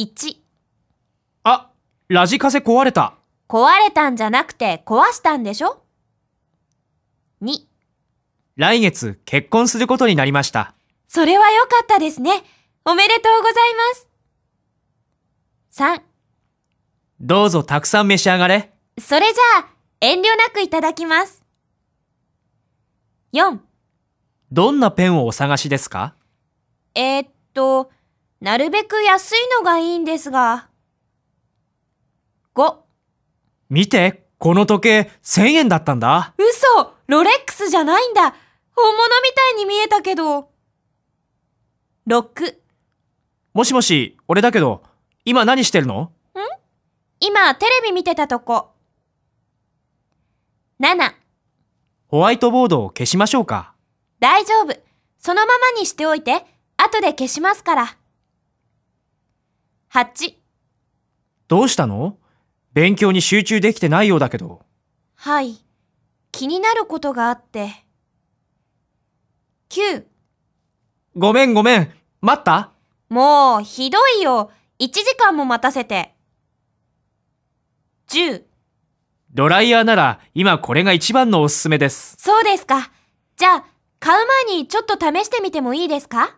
1、あ、ラジカセ壊れた。壊れたんじゃなくて壊したんでしょ ?2、来月結婚することになりました。それは良かったですね。おめでとうございます。3、どうぞたくさん召し上がれ。それじゃあ、遠慮なくいただきます。4、どんなペンをお探しですか？えー、っと、なるべく安いのがいいんですが。5、見て、この時計1000円だったんだ。嘘ロレックスじゃないんだ本物みたいに見えたけど。6、もしもし、俺だけど、今何してるの？今テレビ見てたとこ。7、ホワイトボードを消しましょうか。大丈夫。そのままにしておいて、後で消しますから。8、どうしたの？勉強に集中できてないようだけど。はい。気になることがあって。9、ごめんごめん。待った？もう、ひどいよ。1時間も待たせて。10、ドライヤーなら今これが一番のおすすめです。そうですか。じゃあ、買う前にちょっと試してみてもいいですか？